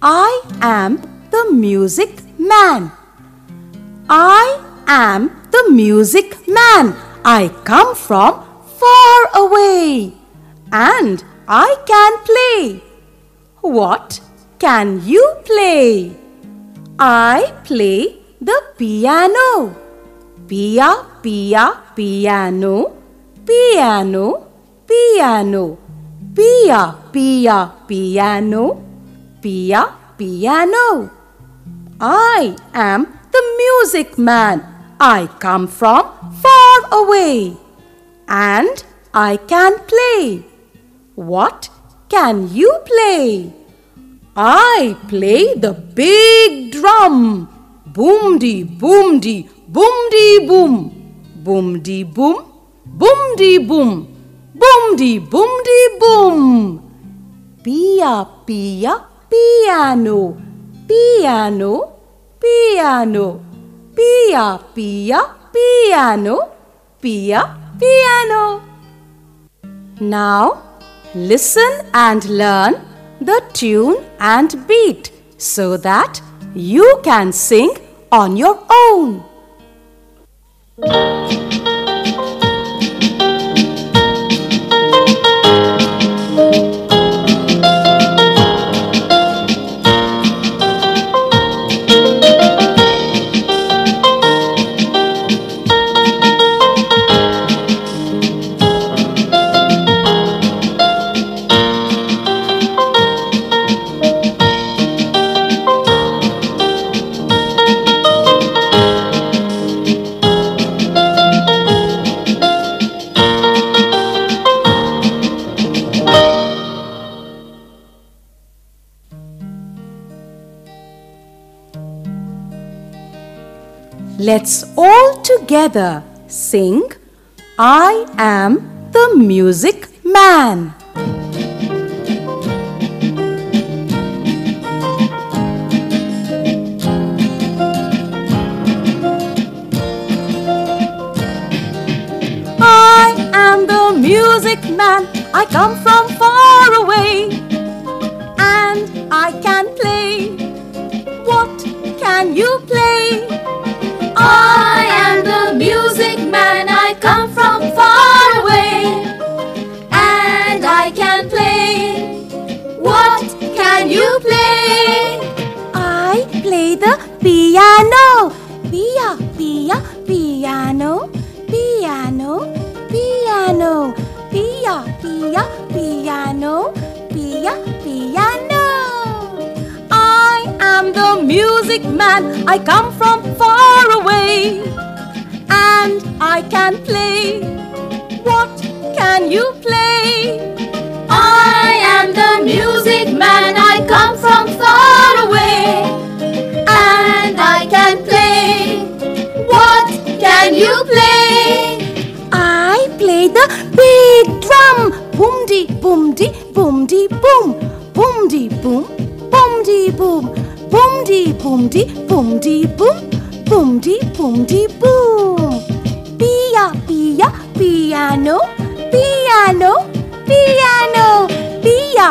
I am the music man. I am the music man. I come from far away and I can play. What can you play? I play the piano. Pia, pia, piano, piano, piano. Pia, pia, piano, pia, piano. I am the music man. I come from far away and I can play. What can you play? I play the big drum. Boom de boom de boom de boom. Boom de boom. Boom de boom. Boom de boom de boom. Pia pia piano. Piano piano. Pia pia piano. Pia piano. Now listen and learn the tune and beat so that you can sing on your own. Let's all together sing I am the music man. I am the music man. I come from far away and I can play. What can you play? Piano. Pia, pia, piano, piano, piano. Pia, pia, piano, pia, piano. I am the music man. I come from far away and I can play. What can you play? I am the music can you play? I play the big drum. Boom de boom de boom de boom. Boom de boom. Boom de boom. Boom de boom de boom de boom. Boom de boom de boom. Pia pia piano. Piano. Piano. Pia